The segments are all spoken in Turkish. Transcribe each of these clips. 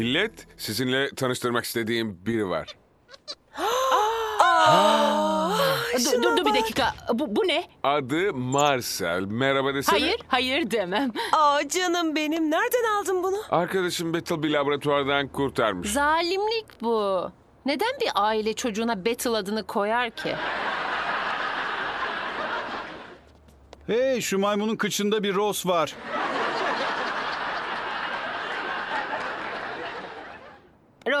Millet, sizinle tanıştırmak istediğim biri var. Dur, dur, dur bir dakika. Bu, bu ne? Adı Marcel. Merhaba desene. Hayır, hayır demem. Aa canım benim. Nereden aldın bunu? Arkadaşım Battle bir laboratuvardan kurtarmış. Zalimlik bu. Neden bir aile çocuğuna Battle adını koyar ki? Hey şu maymunun kıçında bir Rose var.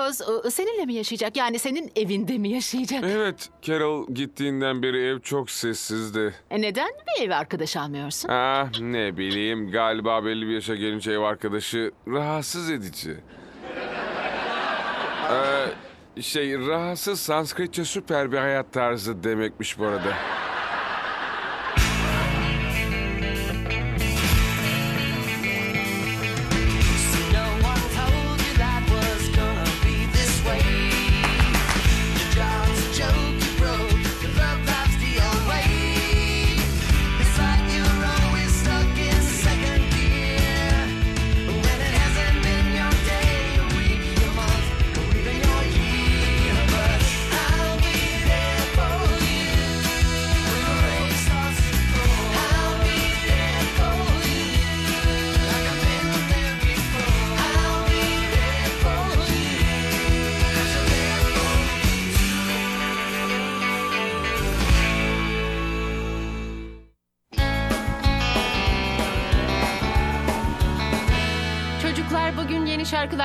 Rose seninle mi yaşayacak? Yani senin evinde mi yaşayacak? Evet, Carol gittiğinden beri ev çok sessizdi. E neden bir ev arkadaş almıyorsun? Ah ne bileyim galiba belli bir yaşa gelince ev arkadaşı rahatsız edici. Ee, şey rahatsız Sanskritçe süper bir hayat tarzı demekmiş bu arada.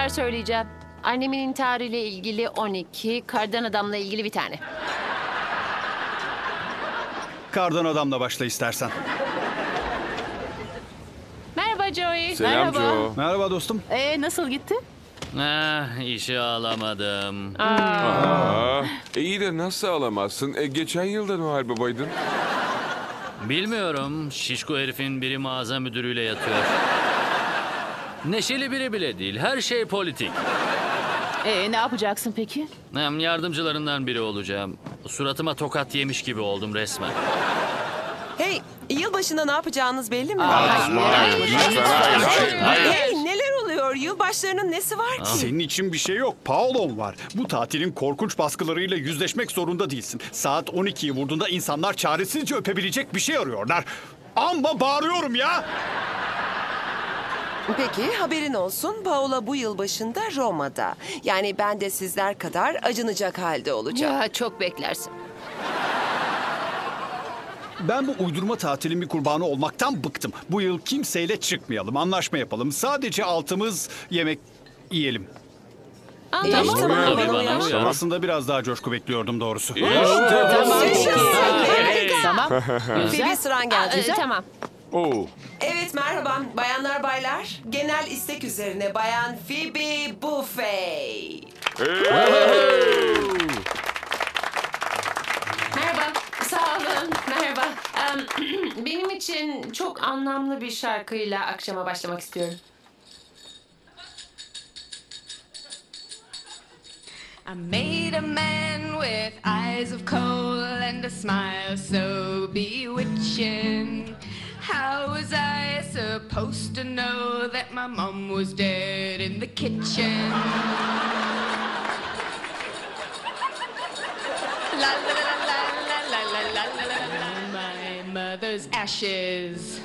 Şarkılar söyleyeceğim. Annemin intiharı ile ilgili 12, kardan adamla ilgili bir tane. Kardan adamla başla istersen. Merhaba Joey. Selam Merhaba. Joe. Merhaba dostum. Ee, nasıl gitti? Ah, işe alamadım. Aa, e iyi de nasıl alamazsın? E, geçen yılda Noel babaydın. Bilmiyorum. Şişko herifin biri mağaza müdürüyle yatıyor. Neşeli biri bile değil. Her şey politik. Ee, ne yapacaksın peki? Hem yardımcılarından biri olacağım. Suratıma tokat yemiş gibi oldum resmen. Hey, yılbaşında ne yapacağınız belli mi? Lütfen, hayır, hayır. Hey, neler oluyor? Yılbaşlarının nesi var ki? Senin için bir şey yok. Paolo'm var. Bu tatilin korkunç baskılarıyla yüzleşmek zorunda değilsin. Saat 12'yi vurduğunda insanlar çaresizce öpebilecek bir şey arıyorlar. Amma bağırıyorum ya. Peki haberin olsun Paola bu yıl başında Roma'da. Yani ben de sizler kadar acınacak halde olacağım. Ya çok beklersin. Ben bu uydurma tatilin bir kurbanı olmaktan bıktım. Bu yıl kimseyle çıkmayalım, anlaşma yapalım. Sadece altımız yemek yiyelim. İyi, Tamam. tamam, Tabii bana uyar. uyar. Aslında biraz daha coşku bekliyordum doğrusu. Tamam. Phoebe sıran geldi. Ee, tamam. Oo, Evet merhaba bayanlar baylar. Genel istek üzerine bayan Phoebe Buffet. Merhaba. Sağ olun. Merhaba. Em, benim için çok anlamlı bir şarkıyla akşama başlamak istiyorum. I made a man with eyes of coal and a smile so bewitching. How was I supposed to know that my mom was dead in the kitchen? La la la la la la la la la la My mother's ashes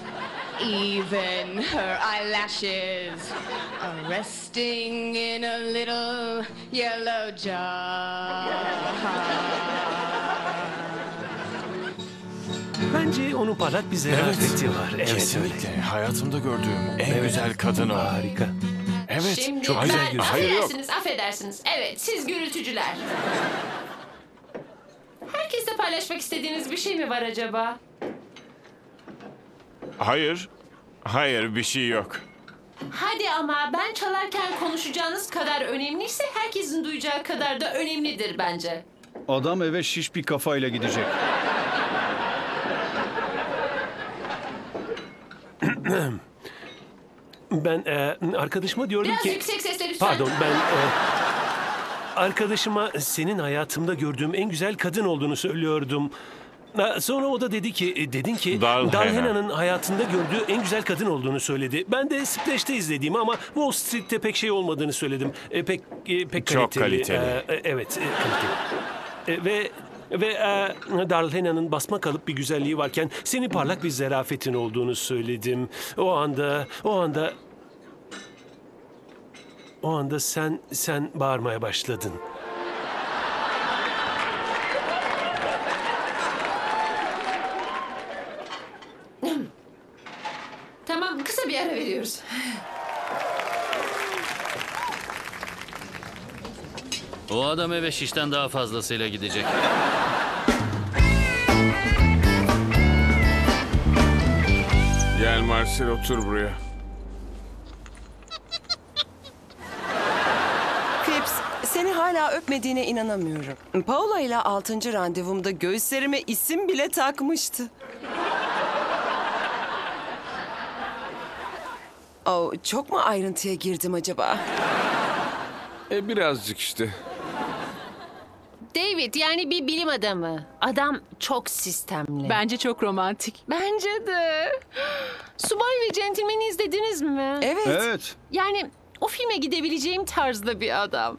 even her eyelashes are resting in a little yellow jar. Bence onun parlak bir zerafeti var. Evet, Kesinlikle. Hayatımda gördüğüm en güzel kadın o. Harika. Evet. Şimdi çok güzel ben- gözüküyor. Hayır, yok. affedersiniz, affedersiniz. Evet, siz gürültücüler. Herkesle paylaşmak istediğiniz bir şey mi var acaba? Hayır. Hayır bir şey yok. Hadi ama ben çalarken konuşacağınız kadar önemliyse herkesin duyacağı kadar da önemlidir bence. Adam eve şiş bir kafayla gidecek. Ben e, arkadaşıma diyordum Biraz ki... yüksek sesle lütfen. Pardon ben... e, arkadaşıma senin hayatımda gördüğüm en güzel kadın olduğunu söylüyordum. Ha, Sonra o da dedi ki, e, dedin ki Dalhena. Dalhena'nın hayatında gördüğü en güzel kadın olduğunu söyledi. Ben de Splash'te izlediğimi ama Wall Street'te pek şey olmadığını söyledim. E, pek e, pek Çok kaliteli. kaliteli. E, e, evet, e, kaliteli. E, ve ve e, Darlena'nın basma kalıp bir güzelliği varken senin parlak bir zerafetin olduğunu söyledim. O anda, o anda o anda sen sen bağırmaya başladın. Tamam kısa bir ara veriyoruz. O adam eve şişten daha fazlasıyla gidecek. Gel Marcel otur buraya. Phipps, seni hala öpmediğine inanamıyorum. Paula ile 6. randevumda göğüslerime isim bile takmıştı. Oh, çok mu ayrıntıya girdim acaba? E birazcık işte. David yani bir bilim adamı. Adam çok sistemli. Bence çok romantik. Bence de. Subay ve Gentleman'i izlediniz mi? Evet. Evet. Yani o filme gidebileceğim tarzda bir adam.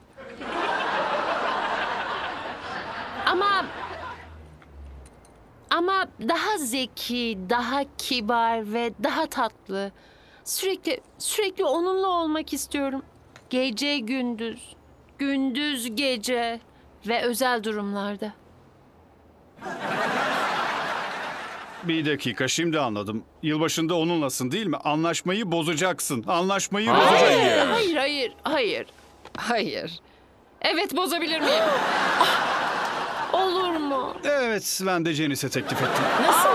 Ama ama daha zeki, daha kibar ve daha tatlı. Sürekli sürekli onunla olmak istiyorum. Gece gündüz, gündüz gece ve özel durumlarda. Bir dakika şimdi anladım. Yılbaşında onunlasın değil mi? Anlaşmayı bozacaksın. Anlaşmayı Hayır. bozacaksın. Hayır, hayır, hayır, hayır. Hayır. Evet bozabilir miyim? Ah, Olur mu? Evet ben de Janice'e teklif ettim. Nasıl?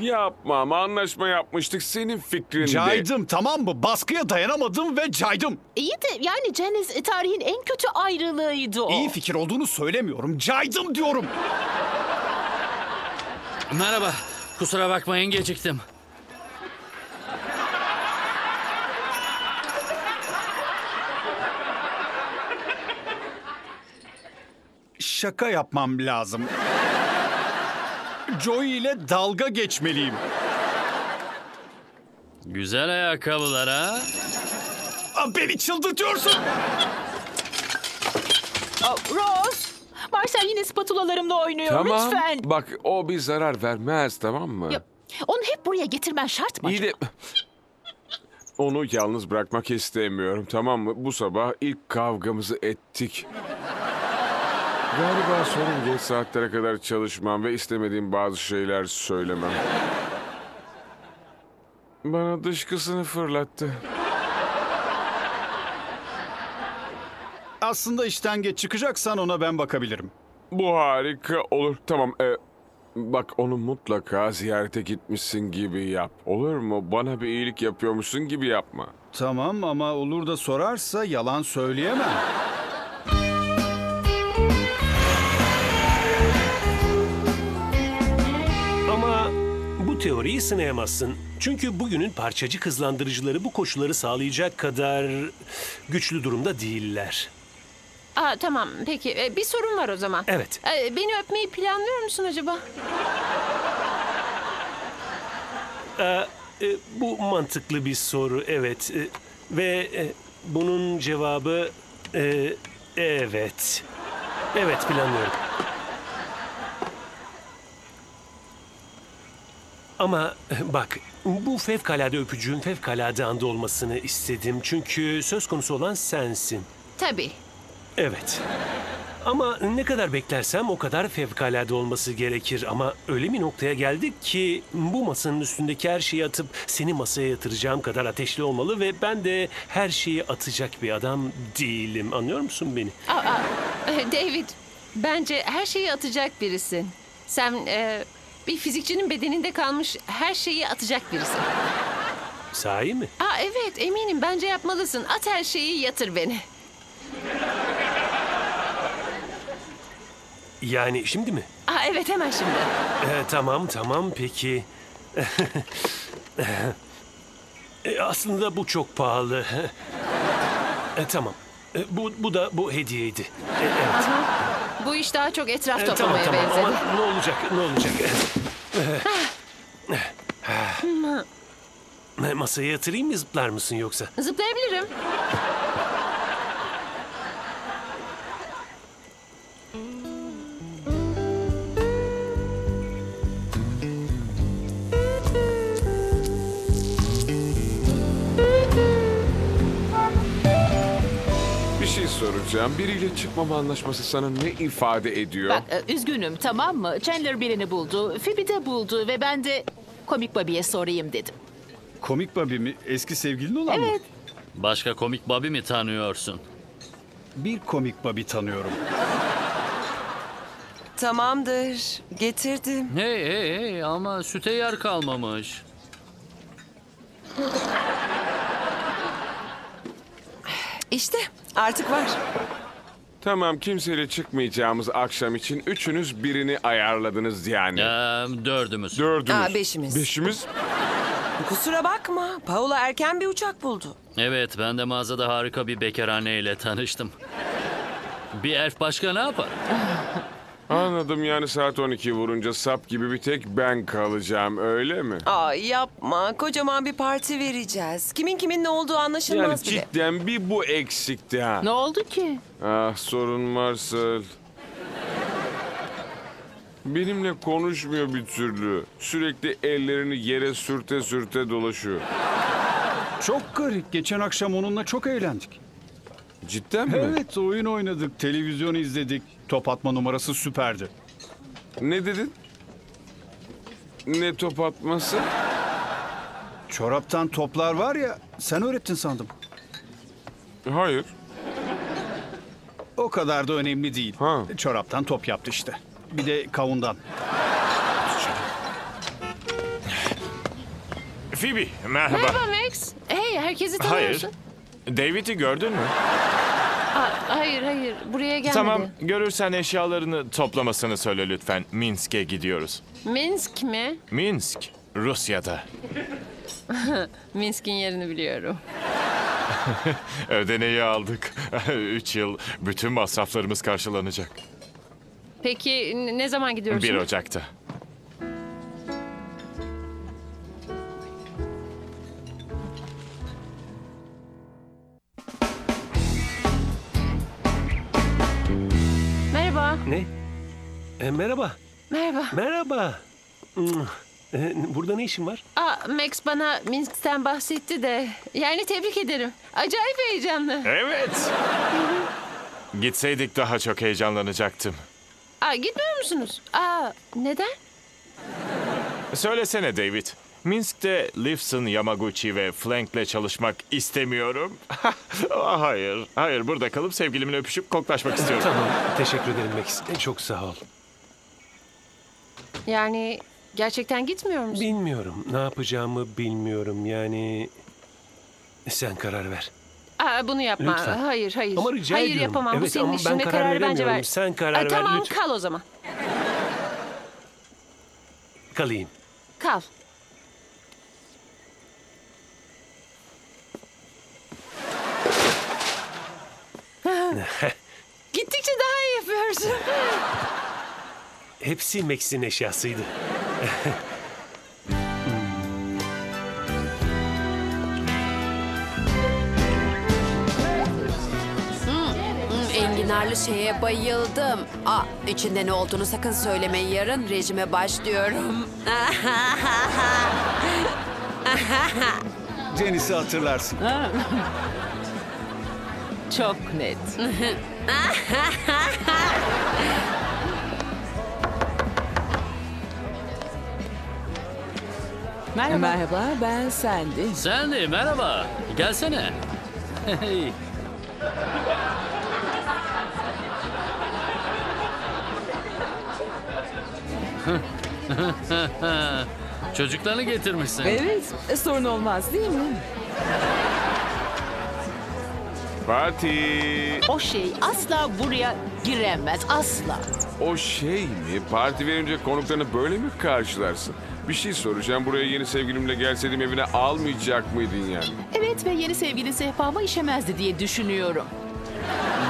Yapma ama anlaşma yapmıştık senin fikrinde. Caydım tamam mı? Baskıya dayanamadım ve caydım. İyi de yani Janice tarihin en kötü ayrılığıydı o. İyi fikir olduğunu söylemiyorum. Caydım diyorum. Merhaba. Kusura bakmayın geciktim. Şaka yapmam lazım. Joey ile dalga geçmeliyim. Güzel ayakkabılar ha. Aa, beni çıldırtıyorsun. Oh, Rose, Marcel yine spatulalarımla oynuyor Tamam. lütfen. Bak o bir zarar vermez tamam mı? Ya, onu hep buraya getirmen şart mı? İyi de... Onu yalnız bırakmak istemiyorum tamam mı? Bu sabah ilk kavgamızı ettik. Galiba sorun geç saatlere kadar çalışmam ve istemediğim bazı şeyler söylemem. Bana dışkısını fırlattı. Aslında işten geç çıkacaksan ona ben bakabilirim. Bu harika olur. Tamam. e, bak onu mutlaka ziyarete gitmişsin gibi yap. Olur mu? Bana bir iyilik yapıyormuşsun gibi yapma. Tamam ama olur da sorarsa yalan söyleyemem. Teoriyi sınayamazsın. Çünkü bugünün parçacık hızlandırıcıları bu koşulları sağlayacak kadar güçlü durumda değiller. Aa, tamam peki Ee, bir sorun var o zaman. Evet. Ee, beni öpmeyi planlıyor musun acaba? E, bu mantıklı bir soru, evet. E, ve e, bunun cevabı e, evet. Evet planlıyorum. Ama e, bak bu fevkalade öpücüğün fevkalade anda olmasını istedim. Çünkü söz konusu olan sensin. Tabii. Evet. Ama ne kadar beklersem o kadar fevkalade olması gerekir. Ama öyle bir noktaya geldik ki bu masanın üstündeki her şeyi atıp seni masaya yatıracağım kadar ateşli olmalı ve ben de her şeyi atacak bir adam değilim. Anlıyor musun beni? Aa, David, bence her şeyi atacak birisin. Sen e, bir fizikçinin bedeninde kalmış her şeyi atacak birisin. Sahi mi? Aa, evet, eminim. Bence yapmalısın. At her şeyi, yatır beni. Yani şimdi mi? Aa, evet, hemen şimdi. Ee, tamam tamam peki. E, aslında bu çok pahalı. E, tamam. E, bu, bu da bu hediyeydi. E, evet. Bu iş daha çok etraf E, tamam toplamaya tamam benzedi. ama ne olacak ne olacak? Masaya yatırayım mı zıplar mısın yoksa? Zıplayabilirim. Soracağım. Biriyle çıkmama anlaşması sana ne ifade ediyor? Bak e, üzgünüm tamam mı? Chandler birini buldu, Phoebe de buldu ve ben de komik Bobby'ye sorayım dedim. Komik Bobby mi? Eski sevgilin olan mı? Evet. Başka komik Bobby mi tanıyorsun? Bir komik Bobby tanıyorum. Tamamdır. Getirdim. Hey hey hey ama süte yer kalmamış. İşte artık var. Tamam kimseyle çıkmayacağımız akşam için üçünüz birini ayarladınız yani. Ee, dördümüz. Dördünüz. Aa, beşimiz. Beşimiz? Kusura bakma. Paula erken bir uçak buldu. Evet ben de mağazada harika bir bekarhane ile tanıştım. Bir elf başka ne yapar? Anladım yani saat 12 vurunca sap gibi bir tek ben kalacağım öyle mi? Aa yapma. Kocaman bir parti vereceğiz. Kimin kimin ne olduğu Yani anlaşılmaz bile. cidden bir bu eksikti ha. Ne oldu ki? Ah sorun varsa... Benimle konuşmuyor bir türlü. Sürekli ellerini yere sürte sürte dolaşıyor. Çok garip. Geçen akşam onunla çok eğlendik. Cidden mi? Evet oyun oynadık, televizyon izledik. Top atma numarası süperdi. Ne dedin? Ne top atması? Çoraptan toplar var ya, sen öğrettin sandım. Hayır. O kadar da önemli değil. Ha. Çoraptan top yaptı işte. Bir de kavundan. Phoebe, merhaba. Merhaba Max. Hey herkesi tanıyor Hayır. David'i gördün mü? Hayır hayır buraya gelmedi. Tamam, görürsen eşyalarını toplamasını söyle lütfen. Minsk'e gidiyoruz. Minsk mi? Minsk, Rusya'da. Minsk'in yerini biliyorum. Ödeneği aldık. Üç yıl bütün masraflarımız karşılanacak. Peki n- ne zaman gidiyorsun? 1 Ocak'ta. E, merhaba. Merhaba. Merhaba. Hmm. E, burada ne işin var? Aa, Max bana Minsk'ten bahsetti de. Yani tebrik ederim. Acayip heyecanlı. Evet. Gitseydik daha çok heyecanlanacaktım. Aa, gitmiyor musunuz? Aa, neden? Söylesene David. Minsk'te Lifson, Yamaguchi ve Flank'le çalışmak istemiyorum. Ah, hayır, hayır. Burada kalıp sevgilimle öpüşüp koklaşmak istiyorum. Tamam. Teşekkür ederim Max. Çok sağ ol. Yani gerçekten gitmiyor musun? Bilmiyorum. Ne yapacağımı bilmiyorum. Yani sen karar ver. Aa, bunu yapma. Lütfen. Hayır, hayır. Ama rica hayır ediyorum. yapamam. Bu Evet, senin ama işin ben ve karar kararı bence veremiyorum. ver. Sen karar Aa, ver Tamam, lütfen. kal o zaman. Kalayım. Kal. Gittikçe daha iyi yapıyorsun. Hepsi Max'in eşyasıydı. Enginarlı şeye bayıldım. Aa, içinde ne olduğunu sakın söylemeyin. Yarın rejime başlıyorum. Deniz'i hatırlarsın. Çok net. Merhaba. Merhaba, ben Sandy. Sandy merhaba. Gelsene. Hey. Çocuklarını getirmişsin. Evet, sorun olmaz değil mi? Parti. O şey asla buraya giremez, asla. O şey mi? Parti verince konuklarını böyle mi karşılarsın? Bir şey soracağım. Buraya yeni sevgilimle gelseydim evine almayacak mıydın yani? Evet ve yeni sevgili sehpama işemezdi diye düşünüyorum.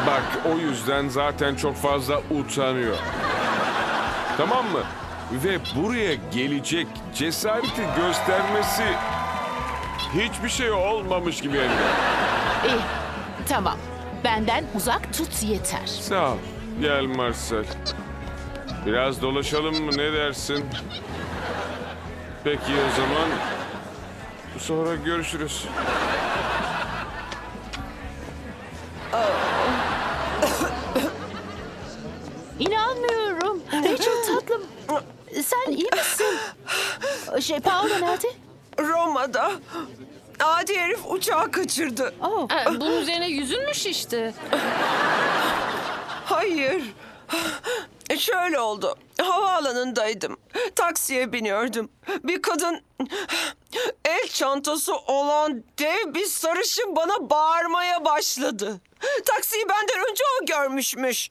Bak o yüzden zaten çok fazla utanıyor. Tamam mı? Ve buraya gelecek cesareti göstermesi hiçbir şey olmamış gibi de. İyi, tamam. Benden uzak tut yeter. Sağ ol. Gel Marcel. Biraz dolaşalım mı ne dersin? Peki o zaman sonra görüşürüz. İnanmıyorum. Rachel tatlım. Sen iyi misin? Şey, Paolo nerede? Roma'da adi herif uçağı kaçırdı. Oh. Aa, bunun üzerine yüzün mü şişti? Hayır. Şöyle oldu. Havaalanındaydım. Taksiye biniyordum. Bir kadın el çantası olan dev bir sarışın bana bağırmaya başladı. Taksiyi benden önce o görmüşmüş.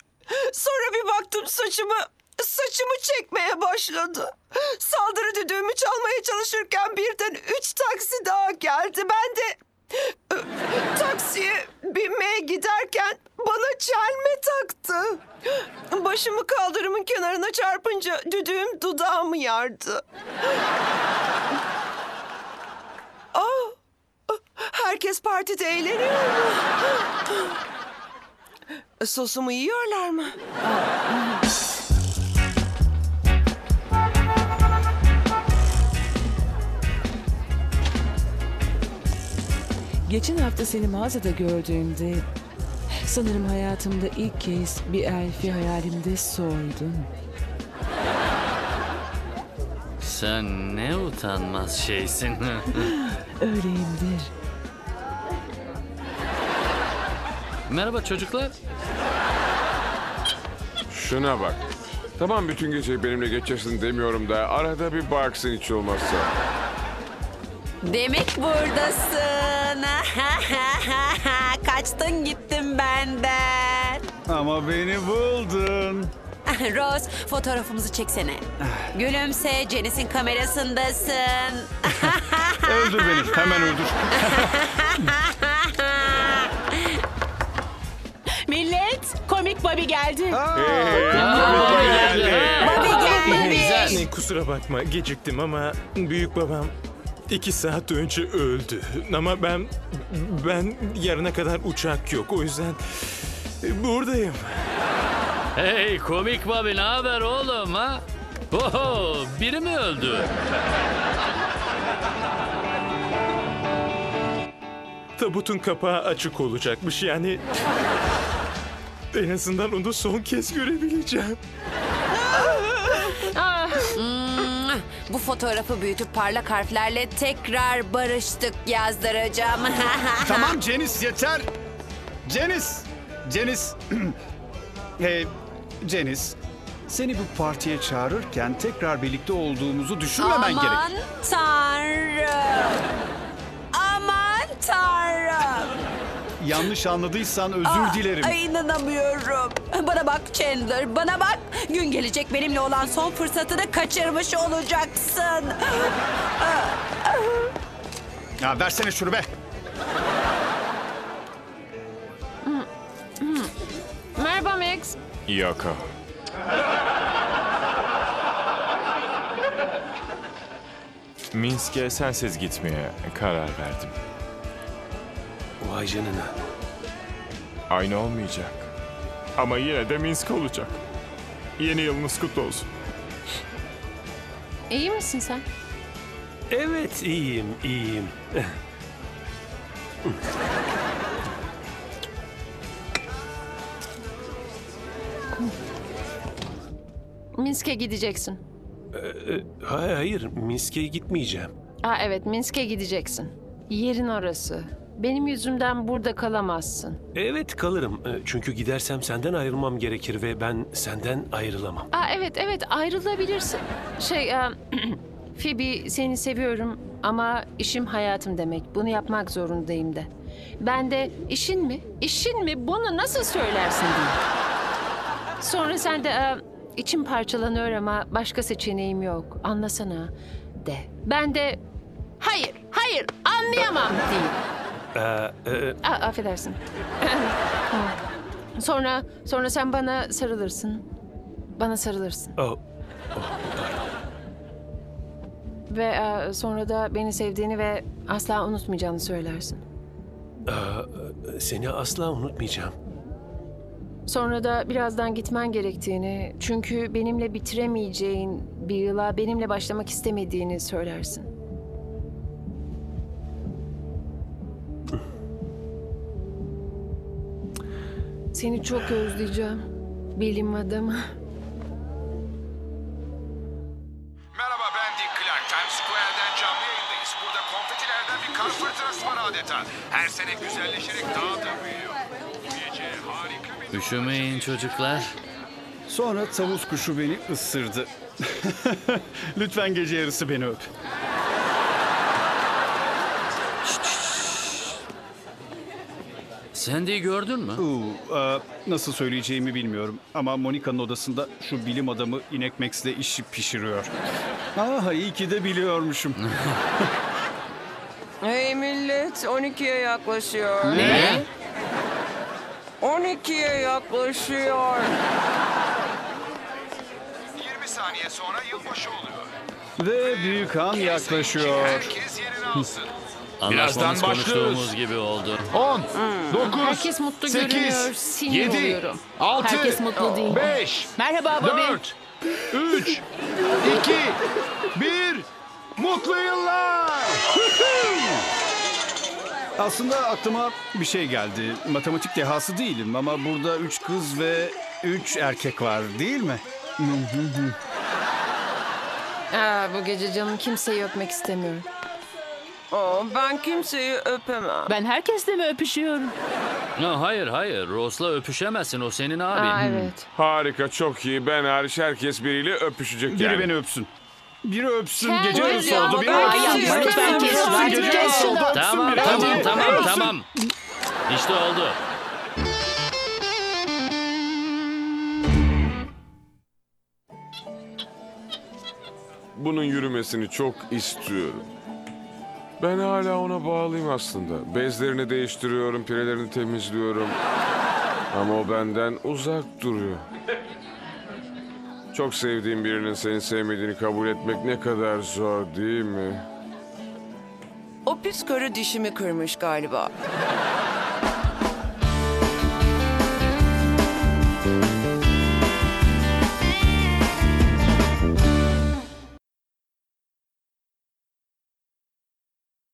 Sonra bir baktım saçımı saçımı çekmeye başladı. Saldırı düdüğümü çalmaya çalışırken birden üç taksi daha geldi. Ben de e, taksiye binmeye giderken bana çelme taktı. Başımı kaldırımın kenarına çarpınca düdüğüm dudağımı yardı. Aa, herkes partide eğleniyor mu? Sosumu yiyorlar mı? Geçen hafta seni mağazada gördüğümde sanırım hayatımda ilk kez bir elfi hayalimde sordum. Sen ne utanmaz şeysin. Öyleyimdir. Merhaba çocuklar. Şuna bak. Tamam bütün geceyi benimle geçersin demiyorum da arada bir baksın hiç olmazsa. Demek buradasın. Kaçtın gittin benden. Ama beni buldun. Rose fotoğrafımızı çeksene. Gülümse Janice'in kamerasındasın. Öldür beni. Hemen öldür. Millet, komik Bobby geldi. Güzel. Kusura bakma geciktim ama büyük babam iki saat önce öldü. Ama ben ben yarına kadar uçak yok o yüzden buradayım. Hey komik Bobby ne haber oğlum ha? Oho, biri mi öldü? Tabutun kapağı açık olacakmış yani. En azından onu son kez görebileceğim. Hmm, Bu fotoğrafı büyütüp parlak harflerle tekrar barıştık yazdıracağım. tamam Cenis yeter. Cenis. Cenis. hey, Cenis. Seni bu partiye çağırırken tekrar birlikte olduğumuzu düşünmemen gerek. Aman tanrım. Aman tanrım. Yanlış anladıysan özür Aa, dilerim. Ay inanamıyorum. Bana bak Chandler, bana bak. Gün gelecek benimle olan son fırsatını kaçırmış olacaksın. Ya versene şunu be. Merhaba Max. Yoko. Minsk'e sensiz gitmeye karar verdim. Vay canına. Aynı olmayacak. Ama yine de Minsk olacak. Yeni yılınız kutlu olsun. İyi misin sen? Evet iyiyim iyiyim. Minsk'e gideceksin. Hayır hayır Minsk'e gitmeyeceğim. Aa evet Minsk'e gideceksin. Yerin orası. Benim yüzümden burada kalamazsın. Evet kalırım E, çünkü gidersem senden ayrılmam gerekir ve ben senden ayrılamam. Aa evet evet ayrılabilirsin. Şey e, Phoebe seni seviyorum ama işim hayatım demek. Bunu yapmak zorundayım de. Ben de işin mi? İşin mi? Bunu nasıl söylersin diye. Sonra sen de e, içim parçalanıyor ama başka seçeneğim yok. Anlasana de. Ben de hayır hayır anlayamam diyeyim. Ee, e, Aa, affedersin. Sonra, sonra sen bana sarılırsın. Bana sarılırsın. Oh, Ve e, sonra da beni sevdiğini ve asla unutmayacağını söylersin. seni asla unutmayacağım. Sonra da birazdan gitmen gerektiğini, çünkü benimle bitiremeyeceğin bir yıla benimle başlamak istemediğini söylersin. Seni çok özleyeceğim. Bilim adamı. Merhaba ben Dick Clark. Times Square'den canlı yayındayız. Burada konfetilerden bir kar fırtınası var adeta. Her sene güzelleşerek daha da büyüyor. Bu gece harika bir... Üşümeyin çocuklar. Sonra tavus kuşu beni ısırdı. Lütfen gece yarısı beni öp. Sandy'yi gördün mü? Uu, e, nasıl söyleyeceğimi bilmiyorum. Ama Monika'nın odasında şu bilim adamı İnek Max'le işi pişiriyor. Ah iyi ki de biliyormuşum. Hey millet 12'ye yaklaşıyor. Ne? 12'ye yaklaşıyor. 20 saniye sonra yılbaşı oluyor. Ve büyük an yaklaşıyor. Herkes yerini alsın. Anlaşmamız Birazdan başlıyoruz. konuştuğumuz gibi oldu. 10, 9, Herkes mutlu 8, görünüyor. Sinir 7, oluyorum. 6, Herkes mutlu değil. 5, Merhaba Bobby. 4, 3, 2, 1. Mutlu yıllar! Aslında aklıma bir şey geldi. Matematik dehası değilim ama burada üç kız ve üç erkek var değil mi? Aa, bu gece canım kimseyi öpmek istemiyorum. Oh, ben kimseyi öpemem. Ben herkesle mi öpüşüyorum? Ya hayır hayır. Ross'la öpüşemezsin. O senin abin. Aa, evet. Harika, çok iyi. Ben hariç herkes biriyle öpüşecek Biri yani. beni öpsün. Biri öpsün. Sen Gece yarısı ya, oldu. Biri ben öpsün. kimseyi Biri öpemem. öpsün. Lütfen Gece kes yarısı şunu. oldu. Öpsün Tamam biri. tamam Hadi. tamam Öpsün. tamam. İşte oldu. Bunun yürümesini çok istiyorum. Ben hala ona bağlıyım aslında. Bezlerini değiştiriyorum, pirelerini temizliyorum. Ama o benden uzak duruyor. Çok sevdiğim birinin seni sevmediğini kabul etmek ne kadar zor değil mi? O pis karı dişimi kırmış galiba.